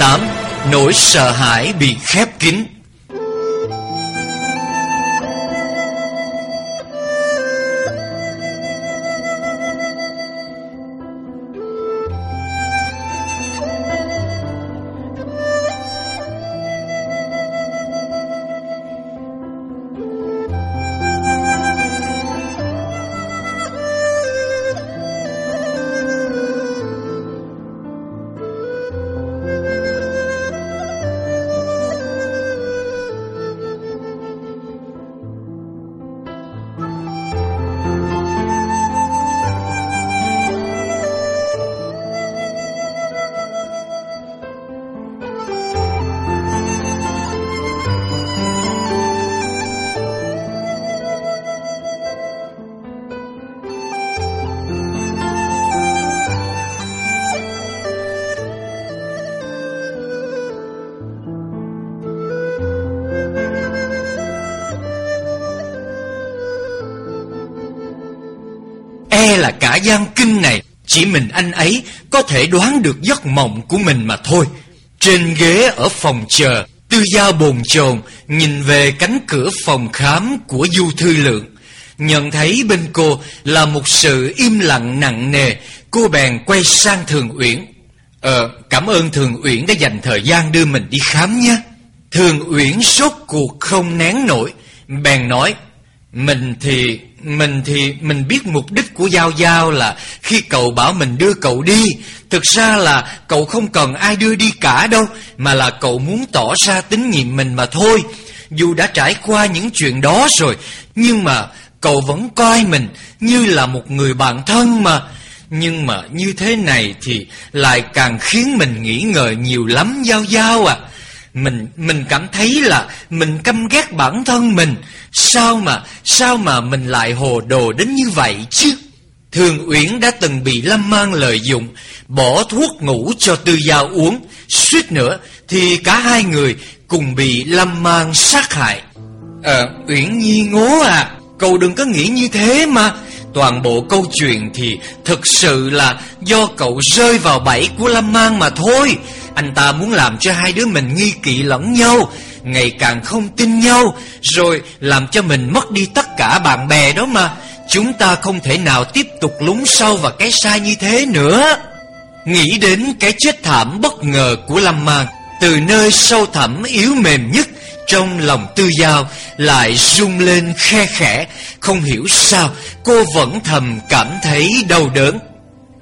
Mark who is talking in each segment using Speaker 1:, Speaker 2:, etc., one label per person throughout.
Speaker 1: 8 Nỗi sợ hãi bị khép kín. Gian kinh này Chỉ mình anh ấy có thể đoán được giấc mộng của mình mà thôi. Trên ghế ở phòng chờ Tư gia bồn chồn Nhìn về cánh cửa phòng khám của Du Thư Lượng. Nhận thấy bên cô là một sự im lặng nặng nề. Cô bèn quay sang Thường Uyển. Ờ, cảm ơn Thường Uyển đã dành thời gian đưa mình đi khám nhé. Thường Uyển sốt cuộc không nén nổi Bèn nói Mình thì mình thì mình biết mục đích của Giao Giao là khi cậu bảo mình đưa cậu đi, thực ra là cậu không cần ai đưa đi cả đâu, mà là cậu muốn tỏ ra tín nhiệm mình mà thôi. Dù đã trải qua những chuyện đó rồi, nhưng mà cậu vẫn coi mình như là một người bạn thân mà. Nhưng mà như thế này thì lại càng khiến mình nghĩ ngợi nhiều lắm Giao Giao à. Mình mình cảm thấy là mình căm ghét bản thân mình. Sao mà Sao mà mình lại hồ đồ đến như vậy chứ? Thường Uyển đã từng bị Lâm Mang lợi dụng, Bỏ thuốc ngủ cho Tư Giao uống. Suýt nữa Thì cả hai người cùng bị Lâm Mang sát hại. Ờ Uyển Nhi ngố à Cậu đừng có nghĩ như thế mà. Toàn bộ câu chuyện thì thực sự là do cậu rơi vào bẫy của Lâm Mang mà thôi. Anh ta muốn làm cho hai đứa mình nghi kỵ lẫn nhau, Ngày càng không tin nhau, Rồi làm cho mình mất đi tất cả bạn bè đó mà. Chúng ta không thể nào tiếp tục lún sâu vào cái sai như thế nữa. Nghĩ đến cái chết thảm bất ngờ của Lâm Mang Từ nơi sâu thẳm yếu mềm nhất trong lòng tư giao lại rung lên khe khẽ, Không hiểu sao cô vẫn thầm cảm thấy đau đớn.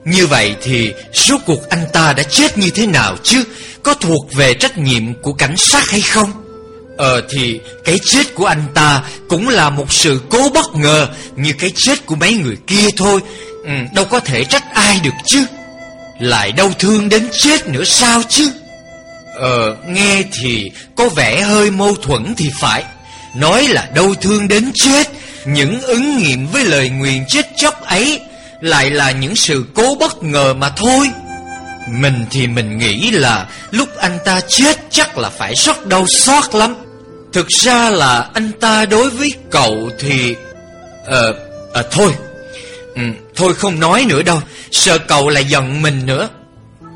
Speaker 1: Như vậy thì số cuộc anh ta đã chết như thế nào chứ? Có thuộc về trách nhiệm của cảnh sát hay không? Ờ thì cái chết của anh ta cũng là một sự cố bất ngờ Như cái chết của mấy người kia thôi. Ừ, Đâu có thể trách ai được chứ? Lại đau thương đến chết nữa sao chứ? Ờ, nghe thì có vẻ hơi mâu thuẫn thì phải. Nói là đau thương đến chết Những ứng nghiệm với lời nguyền chết chóc ấy lại là những sự cố bất ngờ mà thôi. Mình thì mình nghĩ là Lúc anh ta chết chắc là phải rất đau xót lắm. Thực ra là anh ta đối với cậu thì Ờ, à, thôi. Ừ, Thôi không nói nữa đâu. Sợ cậu lại giận mình nữa.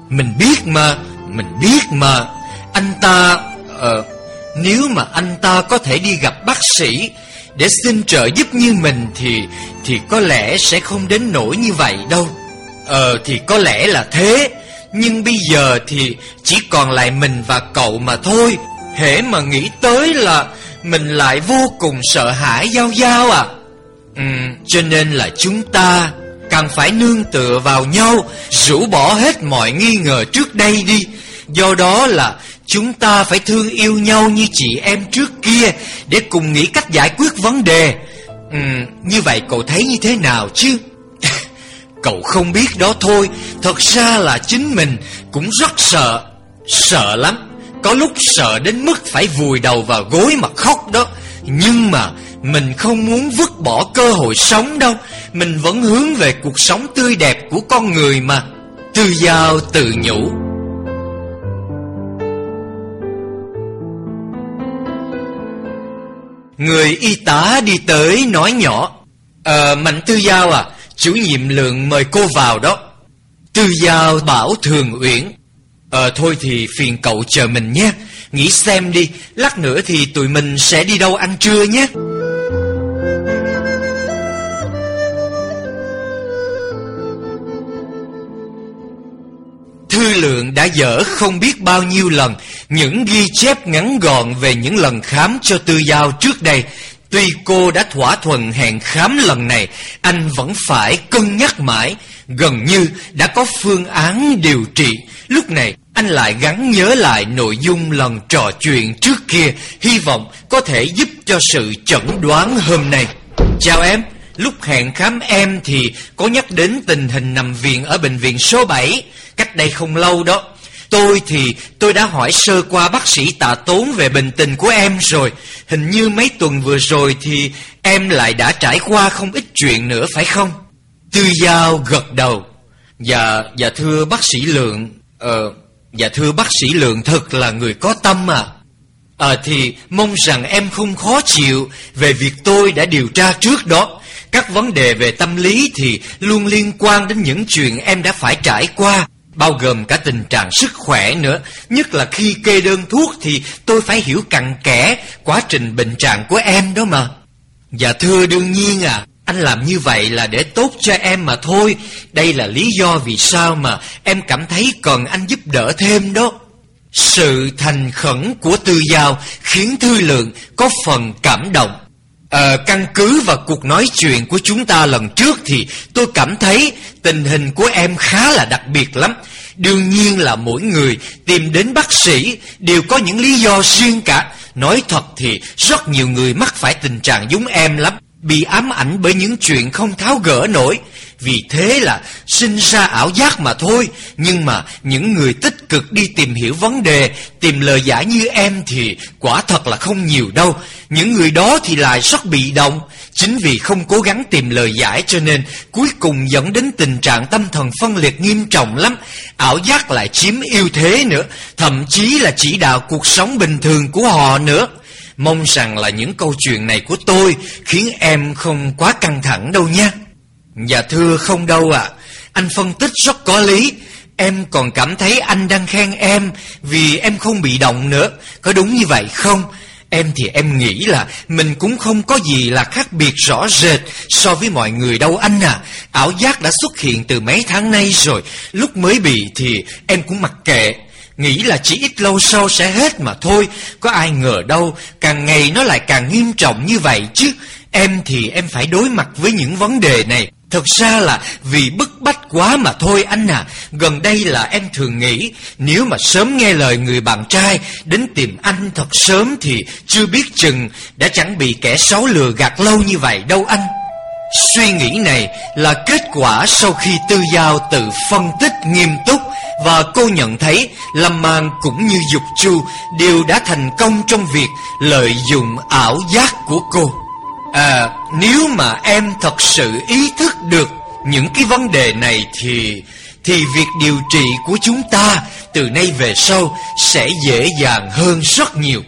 Speaker 1: Mình biết mà mình biết mà. Anh ta uh, Nếu mà anh ta có thể đi gặp bác sĩ để xin trợ giúp như mình Thì thì có lẽ sẽ không đến nỗi như vậy đâu. Ờ thì có lẽ là thế. Nhưng bây giờ thì chỉ còn lại mình và cậu mà thôi. Hễ mà nghĩ tới là Mình lại vô cùng sợ hãi Giao Giao à. Ừ, Cho nên là chúng ta Càng phải nương tựa vào nhau Rũ bỏ hết mọi nghi ngờ trước đây đi. Do đó là chúng ta phải thương yêu nhau như chị em trước kia Để cùng nghĩ cách giải quyết vấn đề. Ừ, Như vậy cậu thấy như thế nào chứ? Cậu không biết đó thôi. Thật ra là chính mình cũng rất sợ. Sợ lắm. Có lúc sợ đến mức phải vùi đầu vào gối mà khóc đó. Nhưng mà mình không muốn vứt bỏ cơ hội sống đâu. Mình vẫn hướng về cuộc sống tươi đẹp của con người mà. Tư Giao tự nhủ Người y tá đi tới nói nhỏ Ờ Mạnh Tư Giao à Chủ nhiệm lượng mời cô vào đó. Tư Giao bảo Thường Uyển Ờ thôi thì phiền cậu chờ mình nhé Nghĩ xem đi, Lát nữa thì tụi mình sẽ đi đâu ăn trưa nhé. Đã dở không biết bao nhiêu lần. Những ghi chép ngắn gọn về những lần khám cho tư giao trước đây, Tuy cô đã thỏa thuận hẹn khám lần này, Anh vẫn phải cân nhắc mãi. Gần như đã có phương án điều trị. Lúc này, anh lại gắn nhớ lại nội dung lần trò chuyện trước kia, Hy vọng có thể giúp cho sự chẩn đoán hôm nay. Chào em. Lúc hẹn khám em thì có nhắc đến tình hình nằm viện ở bệnh viện số 7 Cách đây không lâu đó Tôi thì tôi đã hỏi sơ qua bác sĩ tạ tốn về bệnh tình của em rồi. Hình như mấy tuần vừa rồi thì em lại đã trải qua không ít chuyện nữa phải không? Tư Giao gật đầu. Dạ, dạ thưa bác sĩ Lượng Ờ, dạ thưa bác sĩ Lượng thật là người có tâm à. Ờ thì mong rằng em không khó chịu về việc tôi đã điều tra trước đó. Các vấn đề về tâm lý thì luôn liên quan đến những chuyện em đã phải trải qua, Bao gồm cả tình trạng sức khỏe nữa. Nhất là khi kê đơn thuốc thì tôi phải hiểu cặn kẽ quá trình bệnh trạng của em đó mà. Dạ thưa, đương nhiên à Anh làm như vậy là để tốt cho em mà thôi. Đây là lý do vì sao mà em cảm thấy cần anh giúp đỡ thêm đó. Sự thành khẩn của tư giao khiến Thư Lượng có phần cảm động. À, căn cứ vào cuộc nói chuyện của chúng ta lần trước thì tôi cảm thấy tình hình của em khá là đặc biệt lắm. Đương nhiên là mỗi người tìm đến bác sĩ đều có những lý do riêng cả. Nói thật thì rất nhiều người mắc phải tình trạng giống em lắm, bị ám ảnh bởi những chuyện không tháo gỡ nổi. Vì thế là sinh ra ảo giác mà thôi. Nhưng mà những người tích cực đi tìm hiểu vấn đề, Tìm lời giải như em thì quả thật là không nhiều đâu. Những người đó thì lại rất bị động. Chính vì không cố gắng tìm lời giải cho nên Cuối cùng dẫn đến tình trạng tâm thần phân liệt nghiêm trọng lắm. Ảo giác lại chiếm ưu thế nữa. Thậm chí là chỉ đạo cuộc sống bình thường của họ nữa. Mong rằng là những câu chuyện này của tôi Khiến em không quá căng thẳng đâu nha. Dạ thưa không đâu ạ. Anh phân tích rất có lý. Em còn cảm thấy anh đang khen em Vì em không bị động nữa. Có đúng như vậy không? Em thì em nghĩ là Mình cũng không có gì là khác biệt rõ rệt So với mọi người đâu anh à Ảo giác đã xuất hiện từ mấy tháng nay rồi. Lúc mới bị thì em cũng mặc kệ. Nghĩ là chỉ ít lâu sau sẽ hết mà thôi. Có ai ngờ đâu, Càng ngày nó lại càng nghiêm trọng như vậy chứ. Em thì em phải đối mặt với những vấn đề này. Thật ra là vì bức bách quá mà thôi anh à. Gần đây là em thường nghĩ, Nếu mà sớm nghe lời người bạn trai Đến tìm anh thật sớm Thì chưa biết chừng Đã chẳng bị kẻ xấu lừa gạt lâu như vậy đâu anh. Suy nghĩ này là kết quả sau khi Tư Giao tự phân tích nghiêm túc Và cô nhận thấy Lâm Mang cũng như Dục Chu Đều đã thành công trong việc lợi dụng ảo giác của cô. À nếu mà em thật sự ý thức được những cái vấn đề này thì thì việc điều trị của chúng ta từ nay về sau sẽ dễ dàng hơn rất nhiều.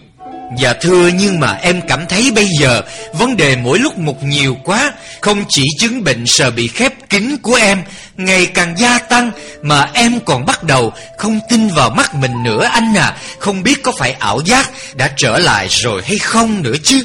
Speaker 1: Dạ thưa nhưng mà em cảm thấy bây giờ vấn đề mỗi lúc một nhiều quá, Không chỉ chứng bệnh sợ bị khép kín của em, ngày càng gia tăng Mà em còn bắt đầu không tin vào mắt mình nữa anh à Không biết có phải ảo giác đã trở lại rồi hay không nữa chứ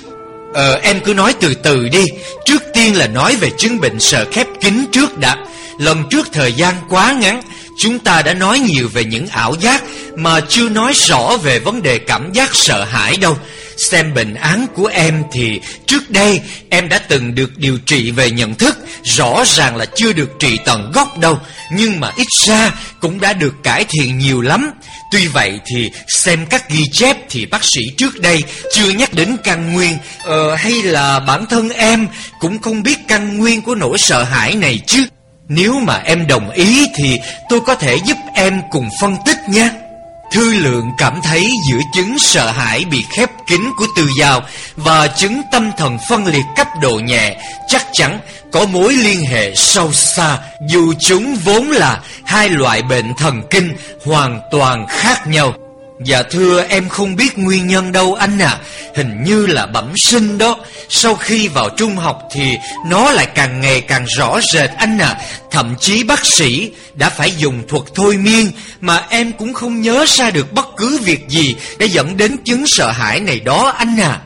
Speaker 1: Ờ em cứ nói từ từ đi. Trước tiên là nói về chứng bệnh sợ khép kín trước đã. Lần trước thời gian quá ngắn, Chúng ta đã nói nhiều về những ảo giác Mà chưa nói rõ về vấn đề cảm giác sợ hãi đâu. Xem bệnh án của em thì trước đây em đã từng được điều trị về nhận thức Rõ ràng là chưa được trị tận gốc đâu Nhưng mà ít ra cũng đã được cải thiện nhiều lắm. Tuy vậy thì xem các ghi chép thì bác sĩ trước đây chưa nhắc đến căn nguyên. Ờ, Hay là bản thân em cũng không biết căn nguyên của nỗi sợ hãi này chứ. Nếu mà em đồng ý thì tôi có thể giúp em cùng phân tích nha. Thư lượng cảm thấy giữa chứng sợ hãi bị khép kín của từ giao và chứng tâm thần phân liệt cấp độ nhẹ, chắc chắn có mối liên hệ sâu xa dù chúng vốn là hai loại bệnh thần kinh hoàn toàn khác nhau. Dạ thưa, em không biết nguyên nhân đâu anh à Hình như là bẩm sinh đó. Sau khi vào trung học thì nó lại càng ngày càng rõ rệt anh à Thậm chí bác sĩ đã phải dùng thuật thôi miên Mà em cũng không nhớ ra được bất cứ việc gì Để dẫn đến chứng sợ hãi này đó anh à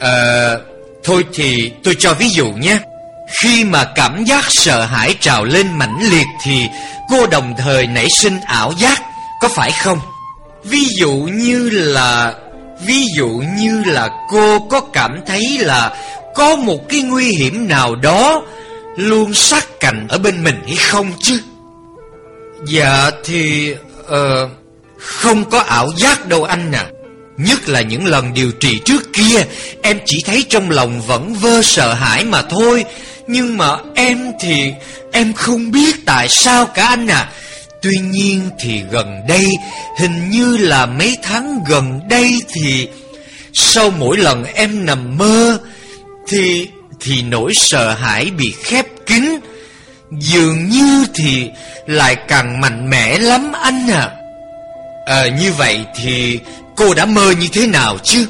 Speaker 1: Ờ... thôi thì tôi cho ví dụ nhé. Khi mà cảm giác sợ hãi trào lên mãnh liệt Thì cô đồng thời nảy sinh ảo giác, Có phải không? Ví dụ như là Ví dụ như là cô có cảm thấy là Có một cái nguy hiểm nào đó Luôn sát cạnh ở bên mình hay không chứ? Dạ thì uh, Không có ảo giác đâu anh à Nhất là những lần điều trị trước kia Em chỉ thấy trong lòng vẫn vơ sợ hãi mà thôi. Nhưng mà em thì Em không biết tại sao cả anh à Tuy nhiên thì gần đây, Hình như là mấy tháng gần đây thì Sau mỗi lần em nằm mơ Thì thì nỗi sợ hãi bị khép kín. Dường như thì lại càng mạnh mẽ lắm anh à À như vậy thì cô đã mơ như thế nào chứ?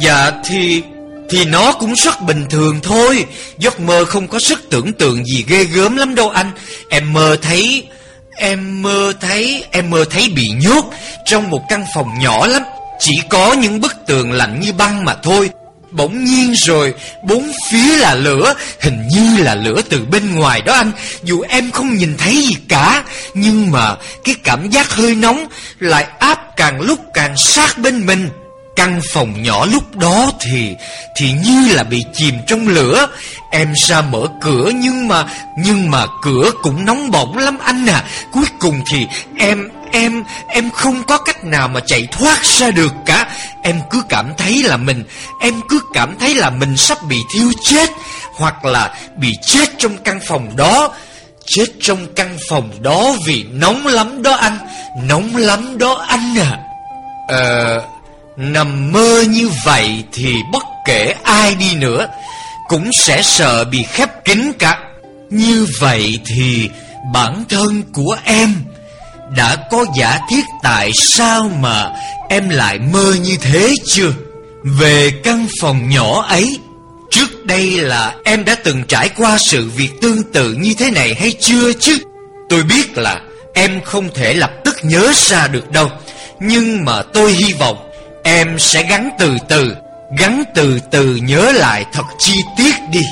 Speaker 1: Dạ thì thì nó cũng rất bình thường thôi. Giấc mơ không có sức tưởng tượng gì ghê gớm lắm đâu anh. Em mơ thấy Em mơ thấy, Em mơ thấy bị nhốt Trong một căn phòng nhỏ lắm. Chỉ có những bức tường lạnh như băng mà thôi. Bỗng nhiên rồi, Bốn phía là lửa. Hình như là lửa từ bên ngoài đó anh. Dù em không nhìn thấy gì cả, Nhưng mà cái cảm giác hơi nóng Lại áp càng lúc càng sát bên mình. Căn phòng nhỏ lúc đó thì Thì như là bị chìm trong lửa. Em ra mở cửa nhưng mà Nhưng mà cửa cũng nóng bỏng lắm anh à. Cuối cùng thì em Em Em không có cách nào mà chạy thoát ra được cả. Em cứ cảm thấy là mình, Em cứ cảm thấy là mình sắp bị thiêu chết Hoặc là bị chết trong căn phòng đó. Chết trong căn phòng đó vì nóng lắm đó anh, Nóng lắm đó anh à. Ờ Nằm mơ như vậy thì bất kể ai đi nữa, Cũng sẽ sợ bị khép kín cả. Như vậy thì bản thân của em Đã có giả thiết tại sao mà em lại mơ như thế chưa? Về căn phòng nhỏ ấy, Trước đây là em đã từng trải qua sự việc tương tự như thế này hay chưa chứ? Tôi biết là em không thể lập tức nhớ ra được đâu, Nhưng mà tôi hy vọng Em sẽ gắn từ từ Gắn từ từ nhớ lại thật chi tiết đi.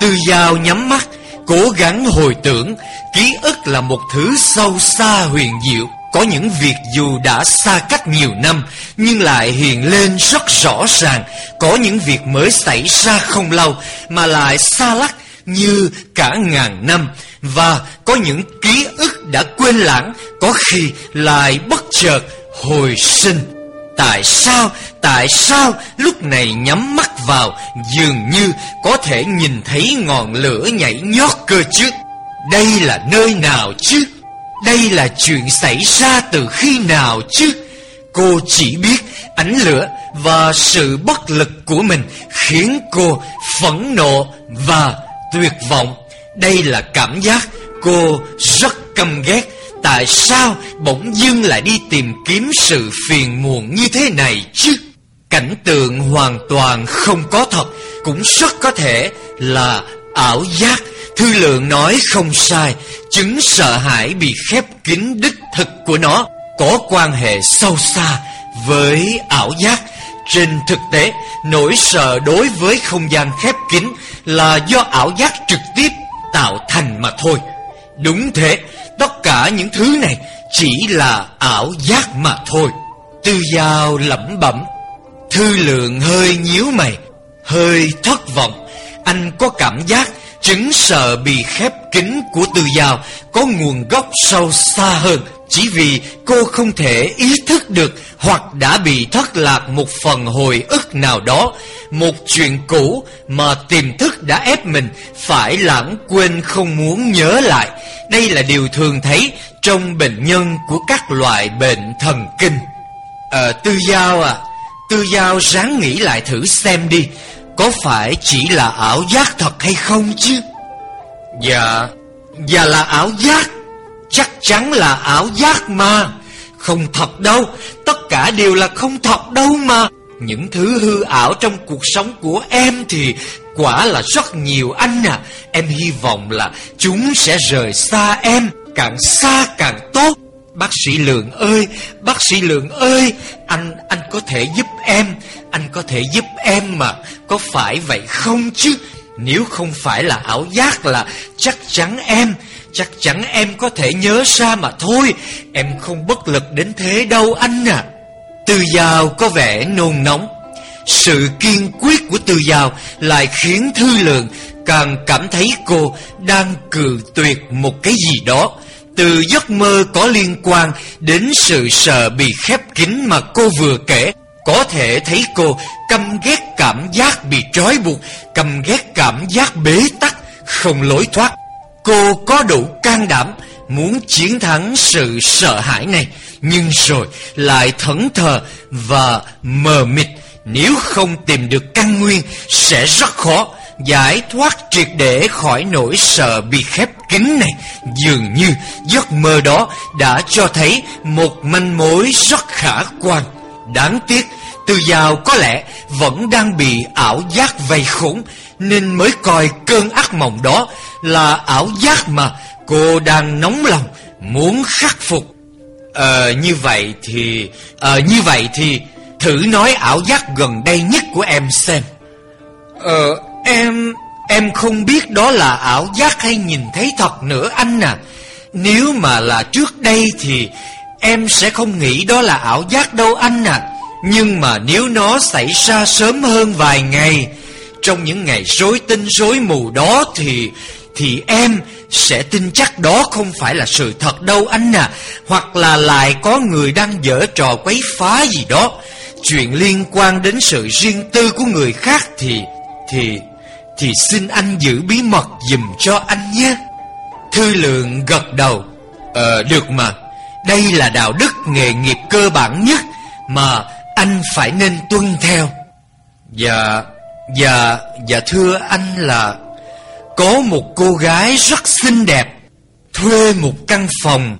Speaker 1: Tư Giao nhắm mắt, Cố gắng hồi tưởng, Ký ức là một thứ sâu xa huyền diệu. Có những việc dù đã xa cách nhiều năm, Nhưng lại hiện lên rất rõ ràng. Có những việc mới xảy ra không lâu, Mà lại xa lắc như cả ngàn năm. Và có những ký ức đã quên lãng, Có khi lại bất chợt hồi sinh. Tại sao, tại sao? Lúc này nhắm mắt vào Dường như có thể nhìn thấy ngọn lửa nhảy nhót cơ chứ. Đây là nơi nào chứ? Đây là chuyện xảy ra từ khi nào chứ? Cô chỉ biết ánh lửa và sự bất lực của mình Khiến cô phẫn nộ và tuyệt vọng. Đây là cảm giác cô rất căm ghét. Tại sao bỗng dưng lại đi tìm kiếm sự phiền muộn như thế này chứ? Cảnh tượng hoàn toàn không có thật, Cũng rất có thể là ảo giác. Thư lượng nói không sai, Chứng sợ hãi bị khép kín đích thực của nó Có quan hệ sâu xa với ảo giác. Trên thực tế, Nỗi sợ đối với không gian khép kín Là do ảo giác trực tiếp tạo thành mà thôi. Đúng thế Tất cả những thứ này chỉ là ảo giác mà thôi. Tư Giao lẩm bẩm, Thư lượng hơi nhíu mày, Hơi thất vọng. Anh có cảm giác chứng sợ bị khép kín của Tư Giao Có nguồn gốc sâu xa hơn. Chỉ vì cô không thể ý thức được Hoặc đã bị thất lạc một phần hồi ức nào đó Một chuyện cũ mà tiềm thức đã ép mình Phải lãng quên không muốn nhớ lại đây là điều thường thấy trong bệnh nhân của các loại bệnh thần kinh. à, Tư Giao à, Tư Giao ráng nghĩ lại thử xem đi, có phải chỉ là ảo giác thật hay không chứ? Dạ, dạ là ảo giác, chắc chắn là ảo giác mà, không thật đâu, tất cả đều là không thật đâu mà. Những thứ hư ảo trong cuộc sống của em thì quả là rất nhiều anh à Em hy vọng là chúng sẽ rời xa em Càng xa càng tốt. Bác sĩ Lượng ơi, bác sĩ Lượng ơi, anh anh có thể giúp em, anh có thể giúp em mà, có phải vậy không chứ? Nếu không phải là ảo giác là chắc chắn em, chắc chắn em có thể nhớ ra mà thôi, em không bất lực đến thế đâu anh à. Từ Giao có vẻ nôn nóng, sự kiên quyết của Từ Giao lại khiến Thư Lượng càng cảm thấy cô đang cự tuyệt một cái gì đó. Từ giấc mơ có liên quan đến sự sợ bị khép kín mà cô vừa kể Có thể thấy cô căm ghét cảm giác bị trói buộc Căm ghét cảm giác bế tắc, không lối thoát. Cô có đủ can đảm muốn chiến thắng sự sợ hãi này, Nhưng rồi lại thẫn thờ và mờ mịt. Nếu không tìm được căn nguyên, sẽ rất khó giải thoát triệt để khỏi nỗi sợ bị khép kín này. Dường như giấc mơ đó đã cho thấy một manh mối rất khả quan. Đáng tiếc, Từ giàu có lẽ vẫn đang bị ảo giác vây khốn, Nên mới coi cơn ác mộng đó là ảo giác mà cô đang nóng lòng, muốn khắc phục. Ờ như vậy thì Ờ như vậy thì Thử nói ảo giác gần đây nhất của em xem. Ờ Em... Em không biết đó là ảo giác hay nhìn thấy thật nữa anh à. Nếu mà là trước đây thì Em sẽ không nghĩ đó là ảo giác đâu anh à. Nhưng mà nếu nó xảy ra sớm hơn vài ngày, Trong những ngày rối tinh rối mù đó thì thì em sẽ tin chắc đó không phải là sự thật đâu anh à Hoặc là lại có người đang dở trò quấy phá gì đó. Chuyện liên quan đến sự riêng tư của người khác thì Thì thì xin anh giữ bí mật dùm cho anh nhé. Thư lượng gật đầu. Ờ được mà. Đây là đạo đức nghề nghiệp cơ bản nhất Mà anh phải nên tuân theo. Dạ Dạ Dạ thưa anh là có một cô gái rất xinh đẹp Thuê một căn phòng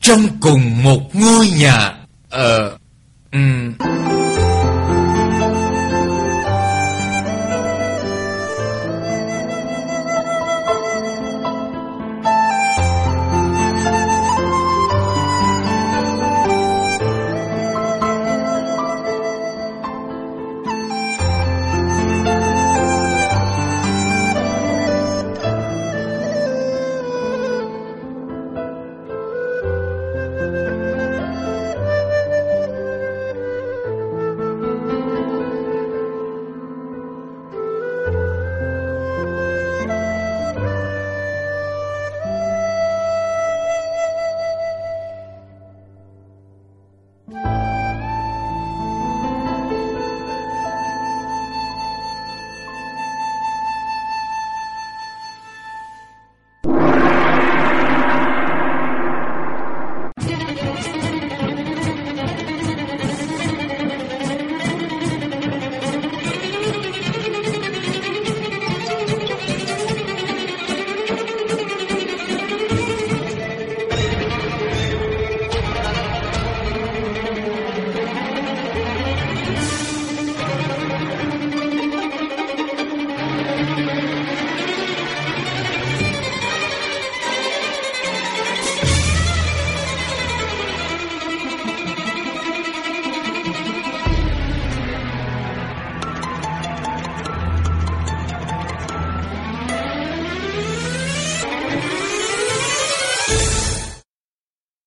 Speaker 1: Trong cùng một ngôi nhà. Ờ um,